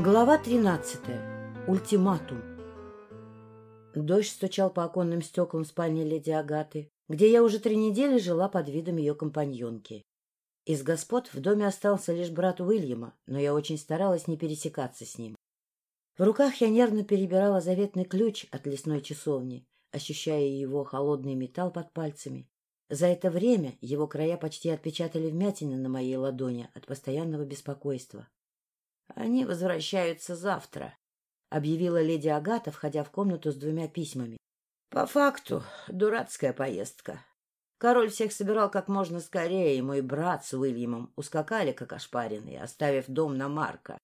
Глава 13. Ультиматум. Дождь стучал по оконным стеклам спальни леди Агаты, где я уже три недели жила под видом ее компаньонки. Из господ в доме остался лишь брат Уильяма, но я очень старалась не пересекаться с ним. В руках я нервно перебирала заветный ключ от лесной часовни, ощущая его холодный металл под пальцами. За это время его края почти отпечатали вмятины на моей ладони от постоянного беспокойства. — Они возвращаются завтра, — объявила леди Агата, входя в комнату с двумя письмами. — По факту, дурацкая поездка. Король всех собирал как можно скорее, и мой брат с Уильямом ускакали, как ошпаренные, оставив дом на Марка.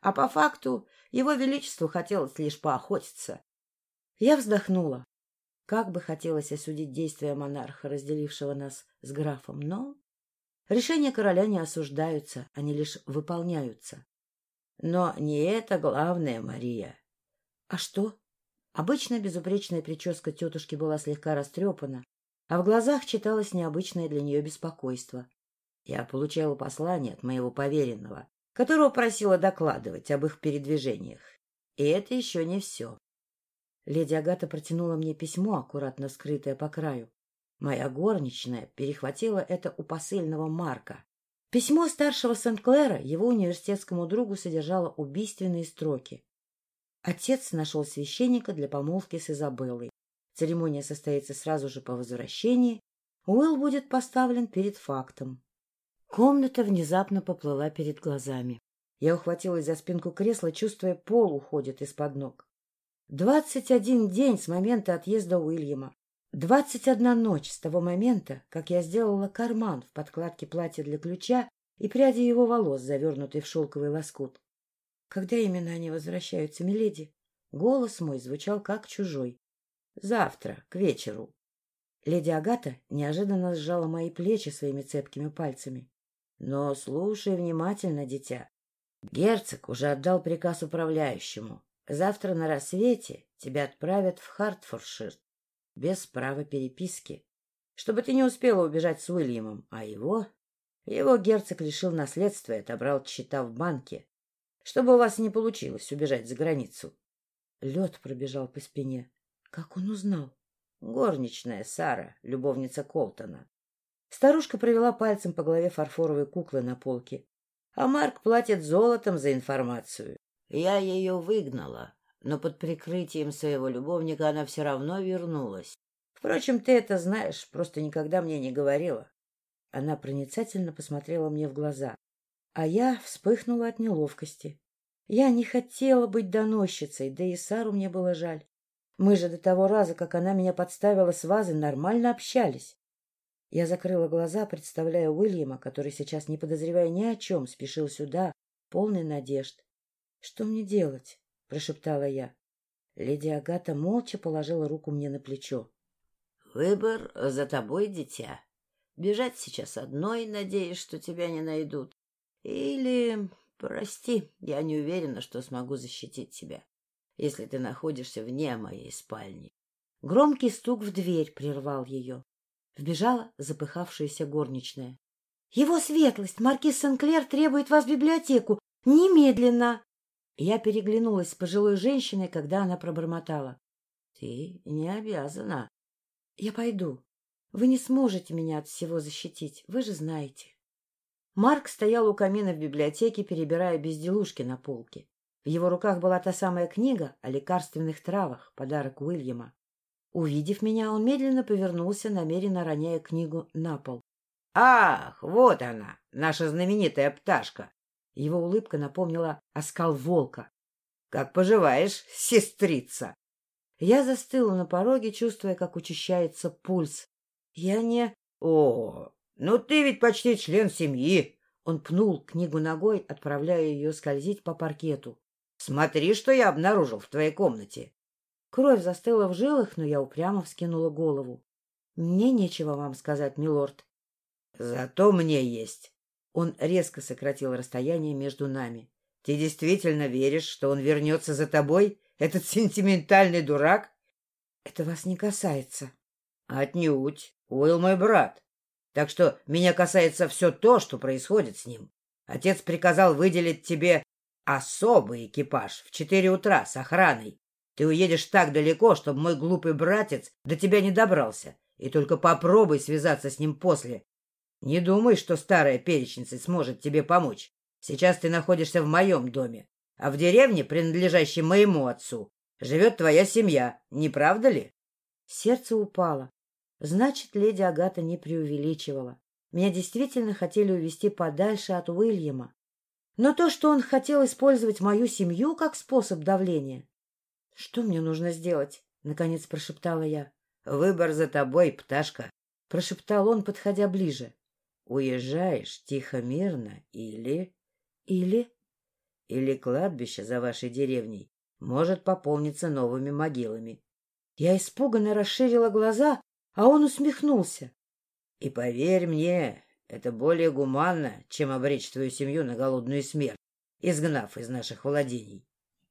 А по факту его величеству хотелось лишь поохотиться. Я вздохнула. Как бы хотелось осудить действия монарха, разделившего нас с графом, но... Решения короля не осуждаются, они лишь выполняются. Но не это главное, Мария. А что? Обычная безупречная прическа тетушки была слегка растрепана, а в глазах читалось необычное для нее беспокойство. Я получала послание от моего поверенного, которого просила докладывать об их передвижениях. И это еще не все. Леди Агата протянула мне письмо, аккуратно скрытое по краю. Моя горничная перехватила это у посыльного Марка. Письмо старшего Сент-Клэра его университетскому другу содержало убийственные строки. Отец нашел священника для помолвки с Изабеллой. Церемония состоится сразу же по возвращении. Уилл будет поставлен перед фактом. Комната внезапно поплыла перед глазами. Я ухватилась за спинку кресла, чувствуя, пол уходит из-под ног. Двадцать один день с момента отъезда Уильяма. Двадцать одна ночь с того момента, как я сделала карман в подкладке платья для ключа и пряди его волос, завернутый в шелковый лоскут. Когда именно они возвращаются, миледи? Голос мой звучал как чужой. Завтра, к вечеру. Леди Агата неожиданно сжала мои плечи своими цепкими пальцами. Но слушай внимательно, дитя. Герцог уже отдал приказ управляющему. Завтра на рассвете тебя отправят в Хартфордшир без права переписки, чтобы ты не успела убежать с Уильямом, а его... Его герцог лишил наследства и отобрал счета в банке, чтобы у вас не получилось убежать за границу. Лед пробежал по спине. Как он узнал? Горничная Сара, любовница Колтона. Старушка провела пальцем по голове фарфоровой куклы на полке. А Марк платит золотом за информацию. Я ее выгнала, но под прикрытием своего любовника она все равно вернулась. Впрочем, ты это знаешь, просто никогда мне не говорила. Она проницательно посмотрела мне в глаза, а я вспыхнула от неловкости. Я не хотела быть доносчицей, да и Сару мне было жаль. Мы же до того раза, как она меня подставила с вазы, нормально общались. Я закрыла глаза, представляя Уильяма, который сейчас, не подозревая ни о чем, спешил сюда, полный надежд. Что мне делать? — прошептала я. Леди Агата молча положила руку мне на плечо. — Выбор за тобой, дитя. Бежать сейчас одной, надеясь, что тебя не найдут. Или, прости, я не уверена, что смогу защитить тебя, если ты находишься вне моей спальни. Громкий стук в дверь прервал ее. Вбежала запыхавшаяся горничная. — Его светлость, маркиз Сенклер требует вас в библиотеку. Немедленно! Я переглянулась с пожилой женщиной, когда она пробормотала. — Ты не обязана. — Я пойду. Вы не сможете меня от всего защитить, вы же знаете. Марк стоял у камина в библиотеке, перебирая безделушки на полке. В его руках была та самая книга о лекарственных травах, подарок Уильяма. Увидев меня, он медленно повернулся, намеренно роняя книгу на пол. — Ах, вот она, наша знаменитая пташка! Его улыбка напомнила оскал волка. — Как поживаешь, сестрица? Я застыла на пороге, чувствуя, как учащается пульс. Я не... — О, ну ты ведь почти член семьи! Он пнул книгу ногой, отправляя ее скользить по паркету. — Смотри, что я обнаружил в твоей комнате. Кровь застыла в жилах, но я упрямо вскинула голову. — Мне нечего вам сказать, милорд. — Зато мне есть. Он резко сократил расстояние между нами. — Ты действительно веришь, что он вернется за тобой, этот сентиментальный дурак? — Это вас не касается. — Отнюдь. Уилл мой брат. Так что меня касается все то, что происходит с ним. Отец приказал выделить тебе... особый экипаж в четыре утра с охраной. Ты уедешь так далеко, чтобы мой глупый братец до тебя не добрался. И только попробуй связаться с ним после. Не думай, что старая перечница сможет тебе помочь. Сейчас ты находишься в моем доме, а в деревне, принадлежащей моему отцу, живет твоя семья, не правда ли? Сердце упало. Значит, леди Агата не преувеличивала. Меня действительно хотели увезти подальше от Уильяма. Но то, что он хотел использовать мою семью как способ давления... — Что мне нужно сделать? — наконец прошептала я. — Выбор за тобой, пташка, — прошептал он, подходя ближе. — Уезжаешь тихо-мирно или... — Или... — Или кладбище за вашей деревней может пополниться новыми могилами. Я испуганно расширила глаза, а он усмехнулся. — И поверь мне, это более гуманно, чем обречь твою семью на голодную смерть, изгнав из наших владений.